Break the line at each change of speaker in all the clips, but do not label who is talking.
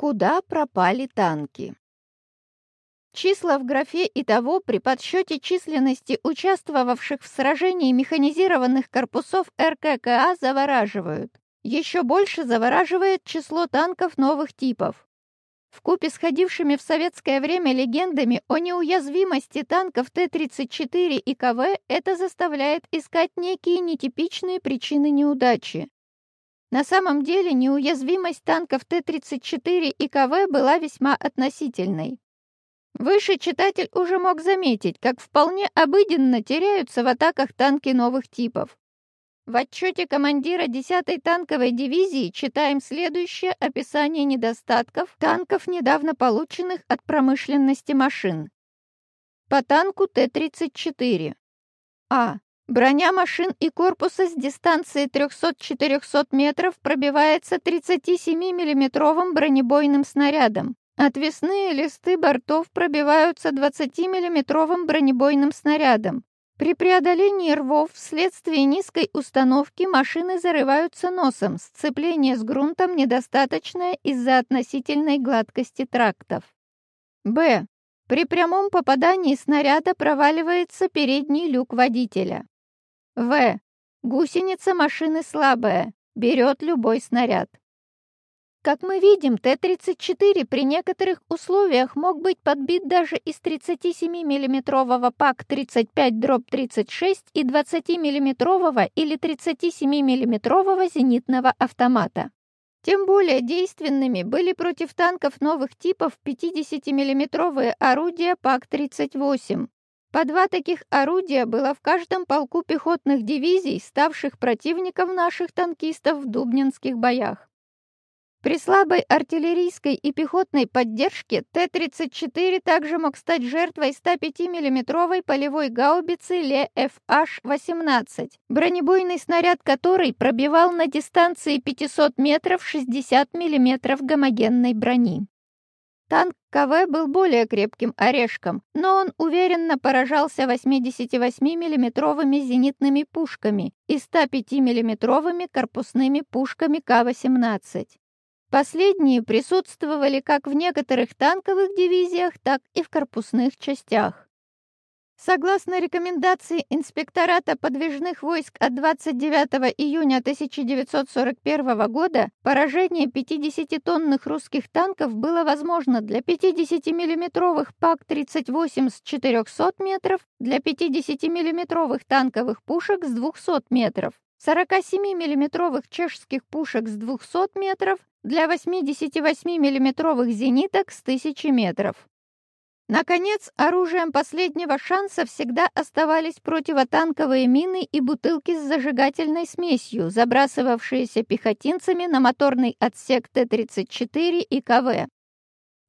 Куда пропали танки? Числа в графе и того при подсчете численности участвовавших в сражении механизированных корпусов РККА завораживают. Еще больше завораживает число танков новых типов. В купе с ходившими в советское время легендами о неуязвимости танков Т-34 и КВ это заставляет искать некие нетипичные причины неудачи. На самом деле неуязвимость танков Т-34 и КВ была весьма относительной. Выше читатель уже мог заметить, как вполне обыденно теряются в атаках танки новых типов. В отчете командира 10-й танковой дивизии читаем следующее описание недостатков танков, недавно полученных от промышленности машин. По танку Т-34. А. Броня машин и корпуса с дистанции 300-400 метров пробивается 37 миллиметровым бронебойным снарядом. Отвесные листы бортов пробиваются 20-миллиметровым бронебойным снарядом. При преодолении рвов вследствие низкой установки машины зарываются носом, сцепление с грунтом недостаточное из-за относительной гладкости трактов. Б. При прямом попадании снаряда проваливается передний люк водителя. В. Гусеница машины слабая, берет любой снаряд. Как мы видим, Т-34 при некоторых условиях мог быть подбит даже из 37 миллиметрового ПАК-35-36 и 20 миллиметрового или 37 миллиметрового зенитного автомата. Тем более действенными были против танков новых типов 50 миллиметровые орудия ПАК-38. По два таких орудия было в каждом полку пехотных дивизий, ставших противником наших танкистов в дубнинских боях. При слабой артиллерийской и пехотной поддержке Т-34 также мог стать жертвой 105 миллиметровой полевой гаубицы Ле-ФH-18, бронебойный снаряд которой пробивал на дистанции 500 метров 60 миллиметров гомогенной брони. Танк КВ был более крепким орешком, но он уверенно поражался 88 миллиметровыми зенитными пушками и 105 миллиметровыми корпусными пушками К-18. Последние присутствовали как в некоторых танковых дивизиях, так и в корпусных частях. Согласно рекомендации Инспектората подвижных войск от 29 июня 1941 года, поражение 50-тонных русских танков было возможно для 50-миллиметровых ПАК-38 с 400 метров, для 50-миллиметровых танковых пушек с 200 метров, 47 миллиметровых чешских пушек с 200 метров для 88 миллиметровых зениток с 1000 метров. Наконец, оружием последнего шанса всегда оставались противотанковые мины и бутылки с зажигательной смесью, забрасывавшиеся пехотинцами на моторный отсек Т-34 и КВ.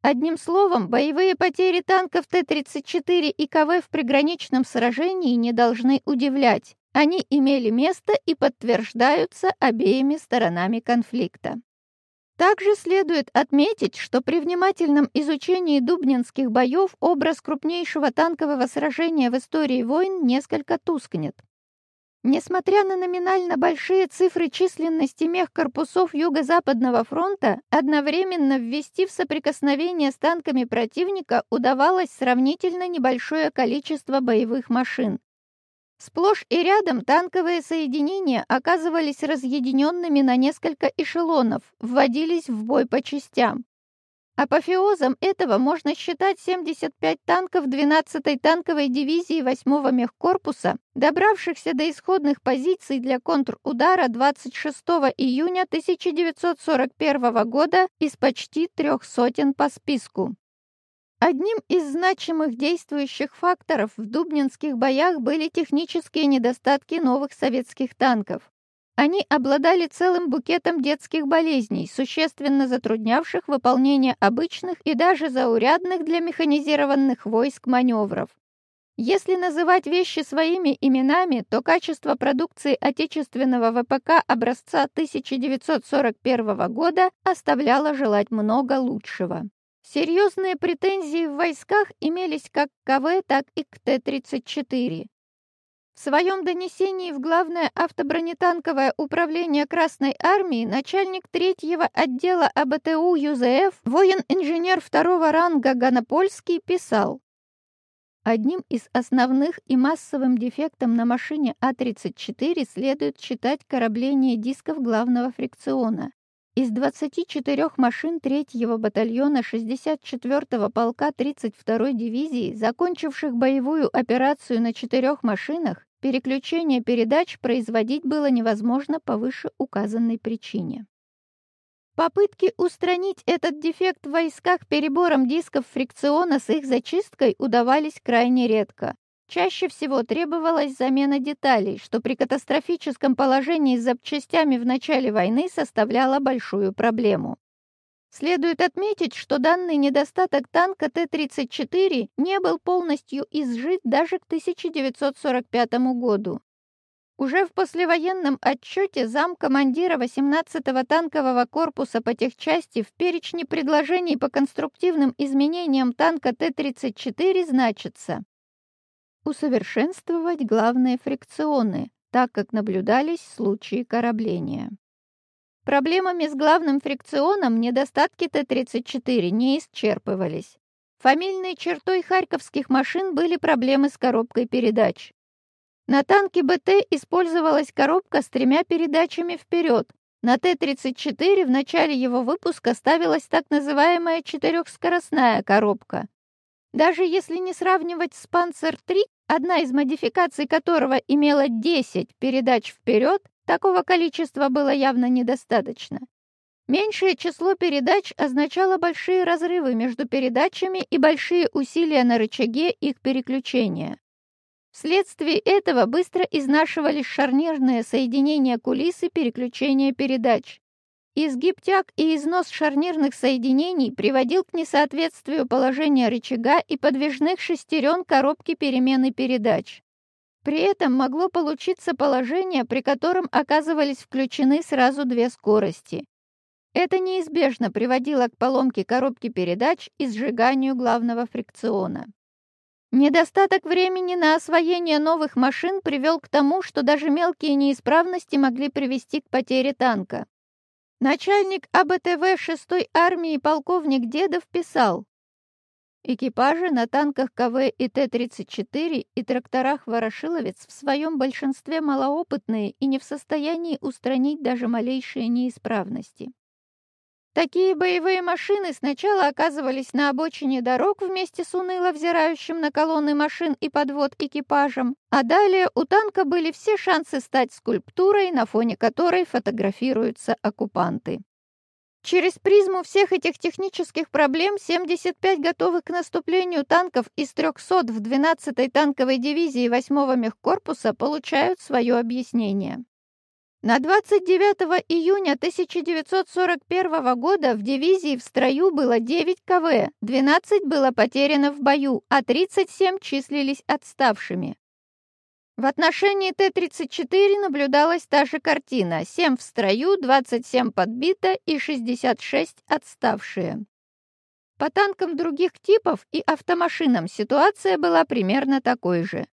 Одним словом, боевые потери танков Т-34 и КВ в приграничном сражении не должны удивлять. Они имели место и подтверждаются обеими сторонами конфликта. Также следует отметить, что при внимательном изучении дубнинских боев образ крупнейшего танкового сражения в истории войн несколько тускнет. Несмотря на номинально большие цифры численности мехкорпусов Юго-Западного фронта, одновременно ввести в соприкосновение с танками противника удавалось сравнительно небольшое количество боевых машин. Сплошь и рядом танковые соединения оказывались разъединенными на несколько эшелонов, вводились в бой по частям. Апофеозом этого можно считать 75 танков 12-й танковой дивизии 8-го мехкорпуса, добравшихся до исходных позиций для контрудара 26 июня 1941 года из почти трех сотен по списку. Одним из значимых действующих факторов в дубнинских боях были технические недостатки новых советских танков. Они обладали целым букетом детских болезней, существенно затруднявших выполнение обычных и даже заурядных для механизированных войск маневров. Если называть вещи своими именами, то качество продукции отечественного ВПК образца 1941 года оставляло желать много лучшего. Серьезные претензии в войсках имелись как к КВ, так и к Т-34. В своем донесении в Главное автобронетанковое управление Красной Армии начальник третьего отдела АБТУ ЮЗФ, воин-инженер второго ранга Ганопольский писал, Одним из основных и массовым дефектом на машине А-34 следует считать корабление дисков главного фрикциона. Из 24 машин 3-го батальона 64-го полка 32-й дивизии, закончивших боевую операцию на четырех машинах, переключение передач производить было невозможно по вышеуказанной причине. Попытки устранить этот дефект в войсках перебором дисков фрикциона с их зачисткой удавались крайне редко. Чаще всего требовалась замена деталей, что при катастрофическом положении с запчастями в начале войны составляло большую проблему. Следует отметить, что данный недостаток танка Т-34 не был полностью изжит даже к 1945 году. Уже в послевоенном отчете зам командира 18-го танкового корпуса по техчасти в перечне предложений по конструктивным изменениям танка Т-34 значится усовершенствовать главные фрикционы, так как наблюдались случаи корабления. Проблемами с главным фрикционом недостатки Т-34 не исчерпывались. Фамильной чертой харьковских машин были проблемы с коробкой передач. На танке БТ использовалась коробка с тремя передачами вперед. На Т-34 в начале его выпуска ставилась так называемая четырехскоростная коробка. Даже если не сравнивать с Панцер-3, одна из модификаций которого имела 10 передач вперед, такого количества было явно недостаточно. Меньшее число передач означало большие разрывы между передачами и большие усилия на рычаге их переключения. Вследствие этого быстро изнашивались шарнирные соединения кулисы переключения передач. Изгиб тяг и износ шарнирных соединений приводил к несоответствию положения рычага и подвижных шестерен коробки перемены передач. При этом могло получиться положение, при котором оказывались включены сразу две скорости. Это неизбежно приводило к поломке коробки передач и сжиганию главного фрикциона. Недостаток времени на освоение новых машин привел к тому, что даже мелкие неисправности могли привести к потере танка. Начальник АБТВ 6-й армии полковник Дедов писал, Экипажи на танках КВ и Т-34 и тракторах «Ворошиловец» в своем большинстве малоопытные и не в состоянии устранить даже малейшие неисправности. Такие боевые машины сначала оказывались на обочине дорог вместе с уныло взирающим на колонны машин и подвод экипажем, а далее у танка были все шансы стать скульптурой, на фоне которой фотографируются оккупанты. Через призму всех этих технических проблем 75 готовых к наступлению танков из 300 в 12-й танковой дивизии 8-го мехкорпуса получают свое объяснение. На 29 июня 1941 года в дивизии в строю было 9 КВ, 12 было потеряно в бою, а 37 числились отставшими. В отношении Т-34 наблюдалась та же картина – 7 в строю, 27 подбито и 66 отставшие. По танкам других типов и автомашинам ситуация была примерно такой же.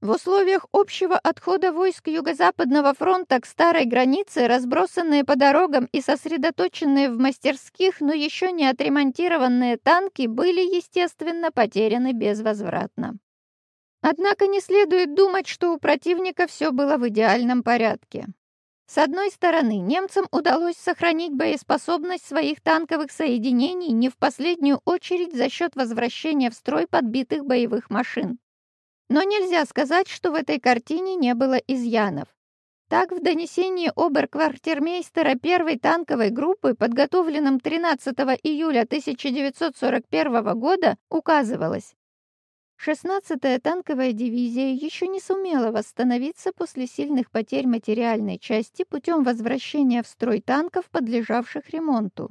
В условиях общего отхода войск Юго-Западного фронта к старой границе, разбросанные по дорогам и сосредоточенные в мастерских, но еще не отремонтированные танки были, естественно, потеряны безвозвратно. Однако не следует думать, что у противника все было в идеальном порядке. С одной стороны, немцам удалось сохранить боеспособность своих танковых соединений не в последнюю очередь за счет возвращения в строй подбитых боевых машин. Но нельзя сказать, что в этой картине не было изъянов. Так, в донесении оберквартирмейстера первой танковой группы, подготовленном 13 июля 1941 года, указывалось, 16-я танковая дивизия еще не сумела восстановиться после сильных потерь материальной части путем возвращения в строй танков, подлежавших ремонту.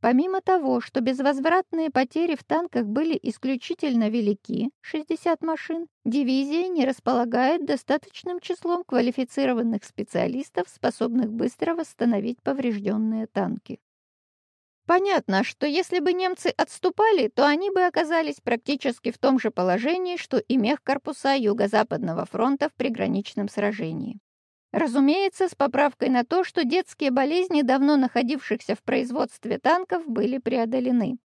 Помимо того, что безвозвратные потери в танках были исключительно велики, 60 машин, дивизия не располагает достаточным числом квалифицированных специалистов, способных быстро восстановить поврежденные танки. Понятно, что если бы немцы отступали, то они бы оказались практически в том же положении, что и мехкорпуса Юго-Западного фронта в приграничном сражении. Разумеется, с поправкой на то, что детские болезни давно находившихся в производстве танков были преодолены.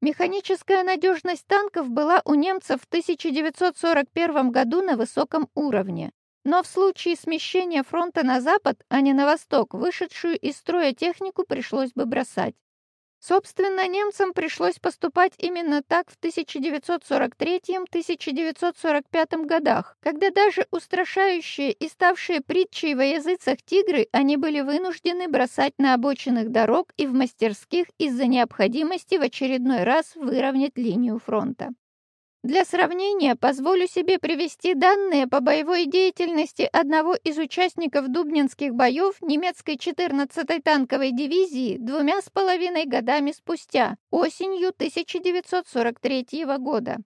Механическая надежность танков была у немцев в 1941 году на высоком уровне, но в случае смещения фронта на запад, а не на восток, вышедшую из строя технику пришлось бы бросать. Собственно, немцам пришлось поступать именно так в 1943-1945 годах, когда даже устрашающие и ставшие притчей во языцах тигры они были вынуждены бросать на обочинах дорог и в мастерских из-за необходимости в очередной раз выровнять линию фронта. Для сравнения позволю себе привести данные по боевой деятельности одного из участников дубнинских боев немецкой 14-й танковой дивизии двумя с половиной годами спустя, осенью 1943 года.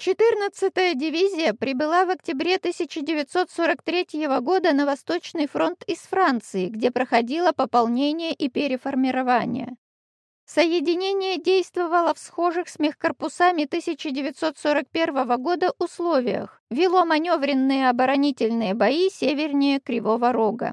14-я дивизия прибыла в октябре 1943 года на Восточный фронт из Франции, где проходило пополнение и переформирование. Соединение действовало в схожих с мехкорпусами 1941 года условиях, вело маневренные оборонительные бои севернее Кривого Рога.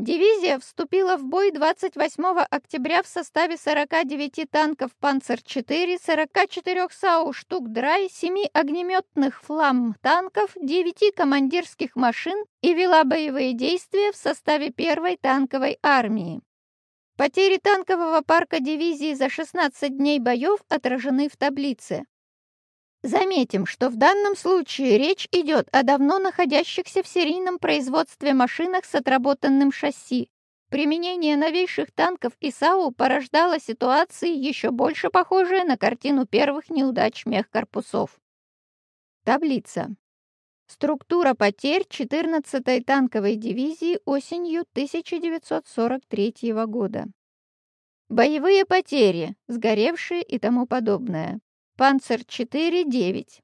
Дивизия вступила в бой 28 октября в составе 49 танков «Панцер-4», 44 САУ «Штук-Драй», 7 огнеметных «Флам-танков», 9 командирских машин и вела боевые действия в составе первой танковой армии. Потери танкового парка дивизии за 16 дней боев отражены в таблице. Заметим, что в данном случае речь идет о давно находящихся в серийном производстве машинах с отработанным шасси. Применение новейших танков ИСАУ порождало ситуации, еще больше похожие на картину первых неудач мехкорпусов. Таблица. Структура потерь 14-й танковой дивизии осенью 1943 года. Боевые потери, сгоревшие и тому подобное. Панцер-4 – 9.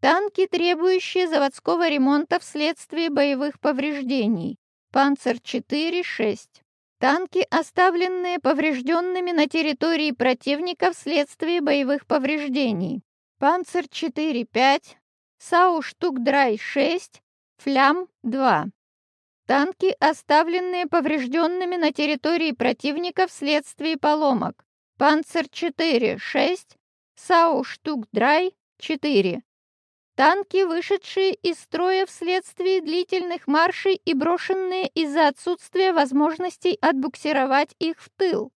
Танки, требующие заводского ремонта вследствие боевых повреждений. Панцер-4 – 6. Танки, оставленные поврежденными на территории противника вследствие боевых повреждений. Панцер-4 – 5. САУ «Штук-Драй» 6, «Флям» 2. Танки, оставленные поврежденными на территории противника вследствие поломок. «Панцер-4» 6, САУ «Штук-Драй» 4. Танки, вышедшие из строя вследствие длительных маршей и брошенные из-за отсутствия возможностей отбуксировать их в тыл.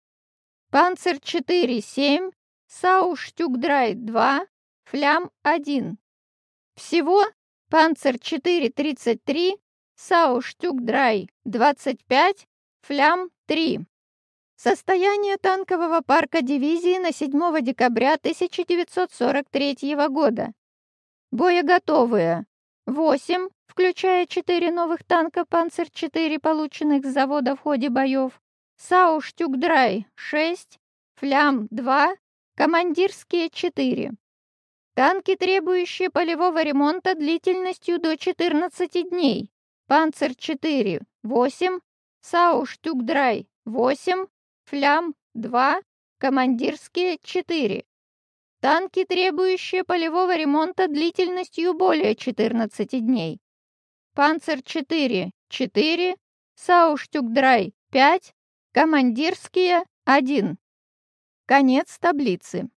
«Панцер-4» 7, САУ «Штук-Драй» 2, «Флям» 1. Всего «Панцер-4» 33, «Сау Штюк-Драй» 25, «Флям» 3. Состояние танкового парка дивизии на 7 декабря 1943 года. Боеготовые 8, включая 4 новых танка «Панцер-4», полученных с завода в ходе боев. «Сау Штюк-Драй» 6, «Флям» 2, командирские 4. Танки, требующие полевого ремонта длительностью до 14 дней. Панцер-4 – 8, САУ Штюкдрай – 8, Флям – 2, командирские – 4. Танки, требующие полевого ремонта длительностью более 14 дней. Панцер-4 – 4, САУ Штюкдрай – 5, командирские – 1. Конец таблицы.